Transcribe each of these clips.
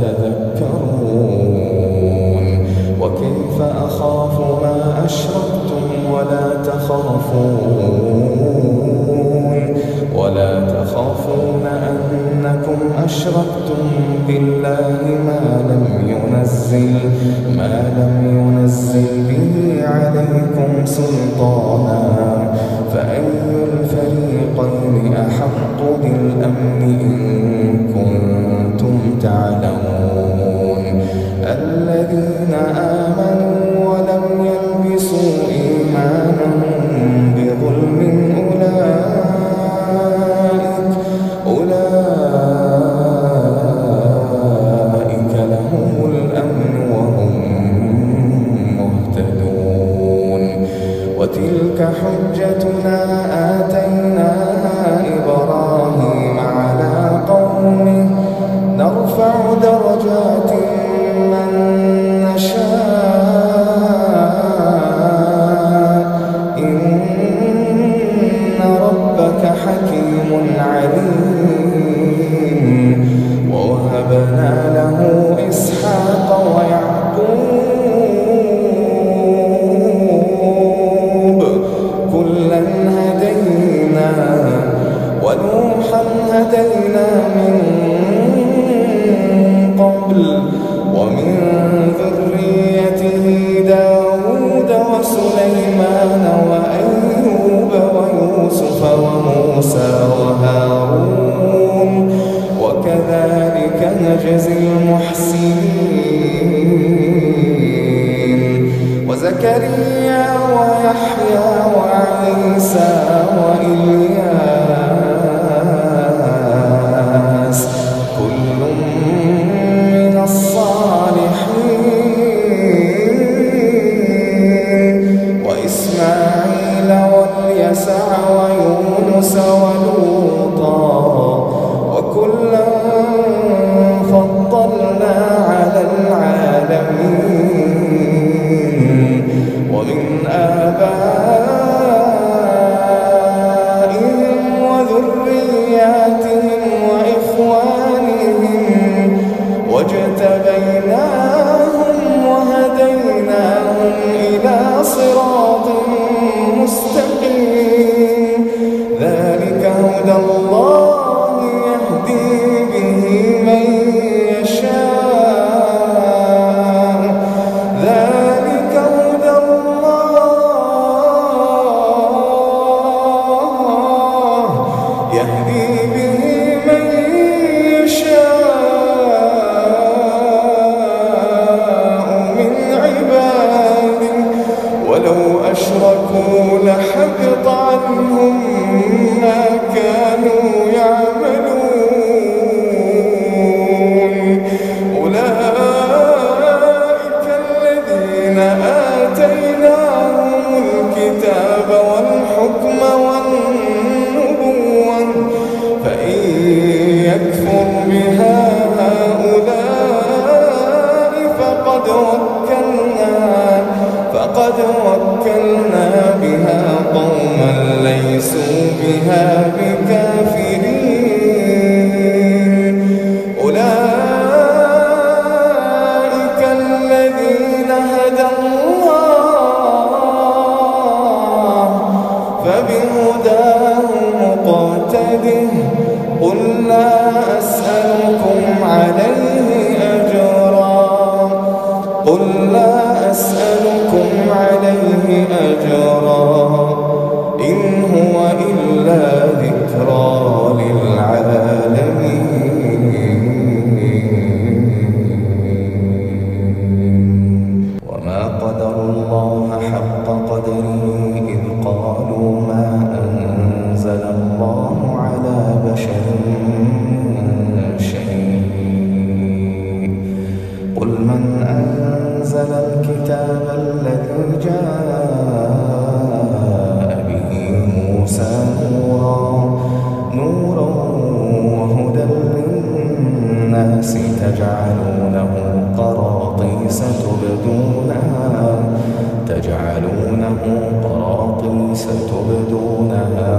تذكرون. وكيف أخاف ما أشركتم ولا تخافون. ولا تخافون أنكم أشركتم بالله ما لم ينزل ما لم ينزل به عليكم سلطانا. فأي الفريقين أحق بالأمن إن أبدا فقد وكلنا فقد وكلنا بها قوما ليسوا بها بكافرين. أولئك الذين هدى الله فبهداه مقتده. قل لا الله حق قدره إذ قالوا ما أنزل الله على بشر شيء. قل من أنزل الكتاب الذي جاء به موسى نورا نورا وهدى للناس تجعلون ستبدونها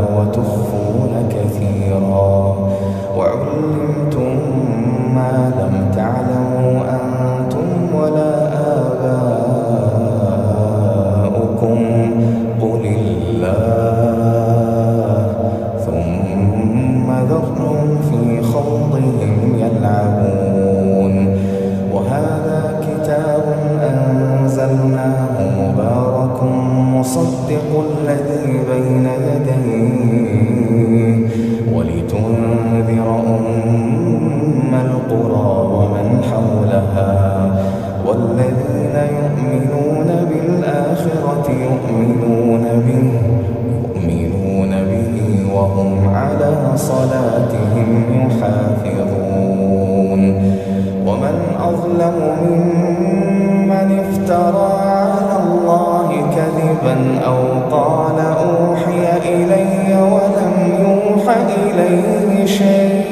ولم يوحى إليه شيء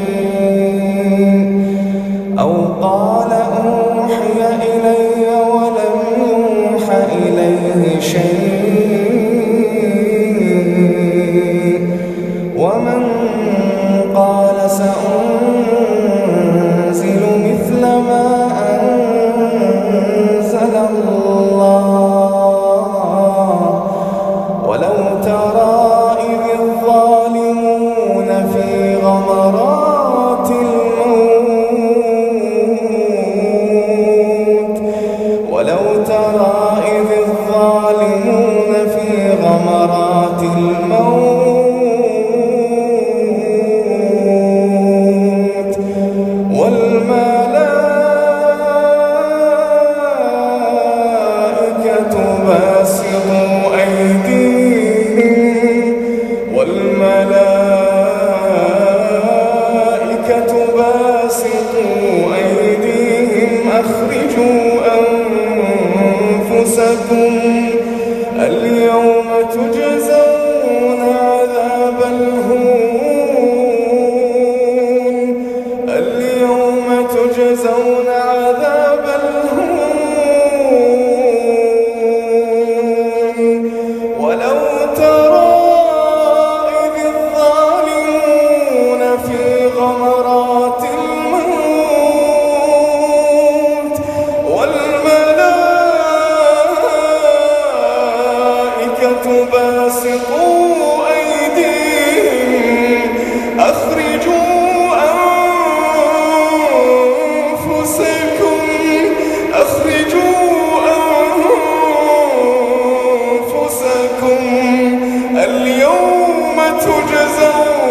أو قال أوحي إلي ولم يوحى إليه شيء to the zone.